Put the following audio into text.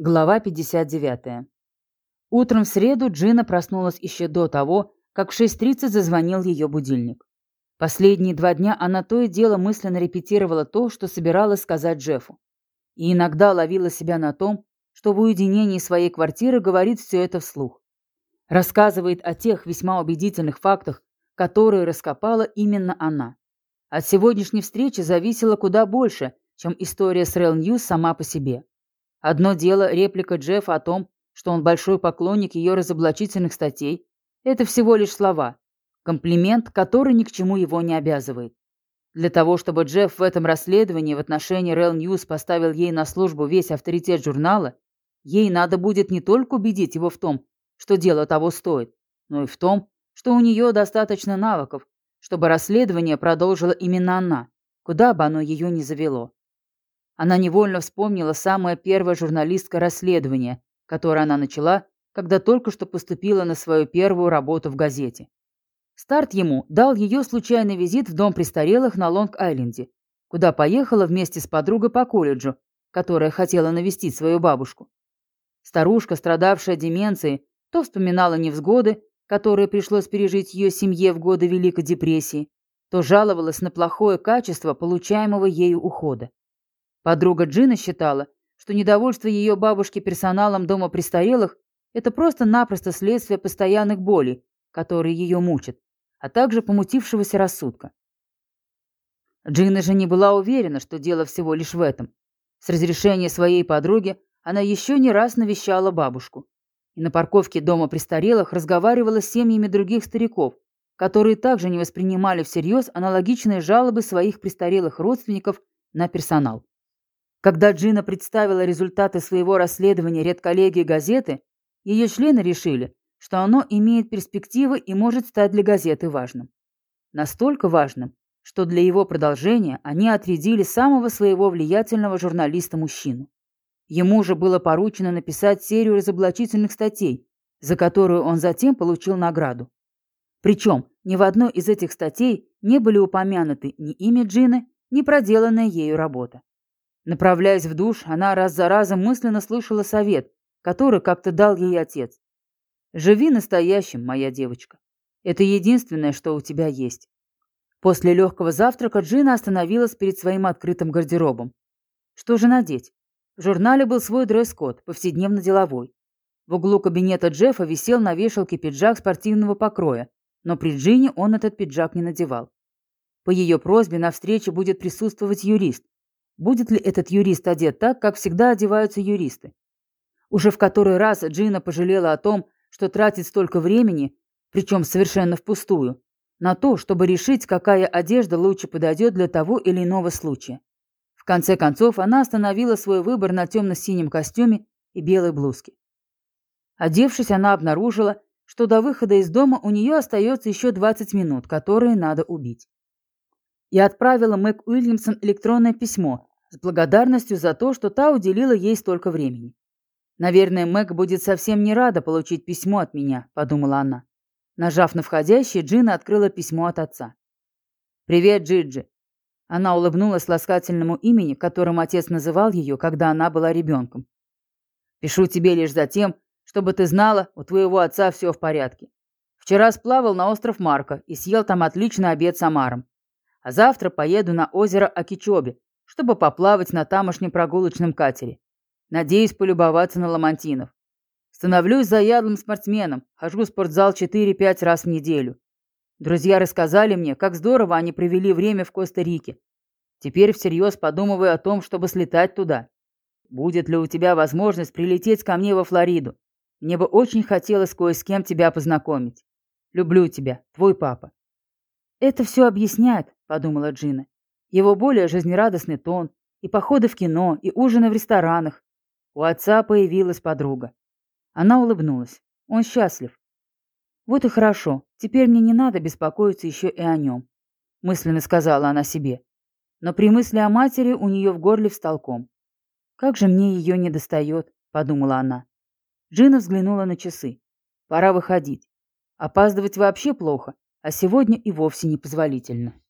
Глава 59. Утром в среду Джина проснулась еще до того, как в 6.30 зазвонил ее будильник. Последние два дня она то и дело мысленно репетировала то, что собиралась сказать Джеффу. И иногда ловила себя на том, что в уединении своей квартиры говорит все это вслух. Рассказывает о тех весьма убедительных фактах, которые раскопала именно она. От сегодняшней встречи зависело куда больше, чем история с REL News сама по себе. Одно дело реплика Джеффа о том, что он большой поклонник ее разоблачительных статей. Это всего лишь слова. Комплимент, который ни к чему его не обязывает. Для того, чтобы Джефф в этом расследовании в отношении REL News поставил ей на службу весь авторитет журнала, ей надо будет не только убедить его в том, что дело того стоит, но и в том, что у нее достаточно навыков, чтобы расследование продолжила именно она, куда бы оно ее ни завело. Она невольно вспомнила самое первое журналистское расследование, которое она начала, когда только что поступила на свою первую работу в газете. Старт ему дал ее случайный визит в дом престарелых на Лонг-Айленде, куда поехала вместе с подругой по колледжу, которая хотела навестить свою бабушку. Старушка, страдавшая деменцией, то вспоминала невзгоды, которые пришлось пережить ее семье в годы Великой депрессии, то жаловалась на плохое качество получаемого ею ухода. Подруга Джина считала, что недовольство ее бабушки персоналом дома престарелых – это просто-напросто следствие постоянных болей, которые ее мучат, а также помутившегося рассудка. Джина же не была уверена, что дело всего лишь в этом. С разрешения своей подруги она еще не раз навещала бабушку. И на парковке дома престарелых разговаривала с семьями других стариков, которые также не воспринимали всерьез аналогичные жалобы своих престарелых родственников на персонал. Когда Джина представила результаты своего расследования редколлегии газеты, ее члены решили, что оно имеет перспективы и может стать для газеты важным. Настолько важным, что для его продолжения они отрядили самого своего влиятельного журналиста-мужчину. Ему же было поручено написать серию разоблачительных статей, за которую он затем получил награду. Причем ни в одной из этих статей не были упомянуты ни имя Джины, ни проделанная ею работа. Направляясь в душ, она раз за разом мысленно слышала совет, который как-то дал ей отец. «Живи настоящим, моя девочка. Это единственное, что у тебя есть». После легкого завтрака Джина остановилась перед своим открытым гардеробом. Что же надеть? В журнале был свой дресс-код, повседневно-деловой. В углу кабинета Джеффа висел на вешалке пиджак спортивного покроя, но при Джине он этот пиджак не надевал. По ее просьбе на встрече будет присутствовать юрист, Будет ли этот юрист одет так, как всегда одеваются юристы? Уже в который раз Джина пожалела о том, что тратит столько времени, причем совершенно впустую, на то, чтобы решить, какая одежда лучше подойдет для того или иного случая. В конце концов, она остановила свой выбор на темно-синем костюме и белой блузке. Одевшись, она обнаружила, что до выхода из дома у нее остается еще 20 минут, которые надо убить. И отправила Мэг Уильямсон электронное письмо, с благодарностью за то, что та уделила ей столько времени. «Наверное, Мэг будет совсем не рада получить письмо от меня», — подумала она. Нажав на входящее, Джина открыла письмо от отца. «Привет, Джиджи». Она улыбнулась ласкательному имени, которым отец называл ее, когда она была ребенком. «Пишу тебе лишь за тем, чтобы ты знала, у твоего отца все в порядке. Вчера сплавал на остров Марка и съел там отличный обед с Амаром. А завтра поеду на озеро Акичоби, чтобы поплавать на тамошнем прогулочном катере. Надеюсь полюбоваться на ламантинов. Становлюсь заядлым спортсменом, хожу в спортзал 4-5 раз в неделю. Друзья рассказали мне, как здорово они провели время в Коста-Рике. Теперь всерьез подумываю о том, чтобы слетать туда. Будет ли у тебя возможность прилететь ко мне во Флориду? Мне бы очень хотелось кое с кем тебя познакомить. Люблю тебя, твой папа. Это все объясняет, подумала Джина. Его более жизнерадостный тон, и походы в кино, и ужины в ресторанах. У отца появилась подруга. Она улыбнулась. Он счастлив. Вот и хорошо. Теперь мне не надо беспокоиться еще и о нем. Мысленно сказала она себе. Но при мысли о матери у нее в горле встал ком. Как же мне ее не достает, подумала она. Джина взглянула на часы. Пора выходить. Опаздывать вообще плохо, а сегодня и вовсе непозволительно.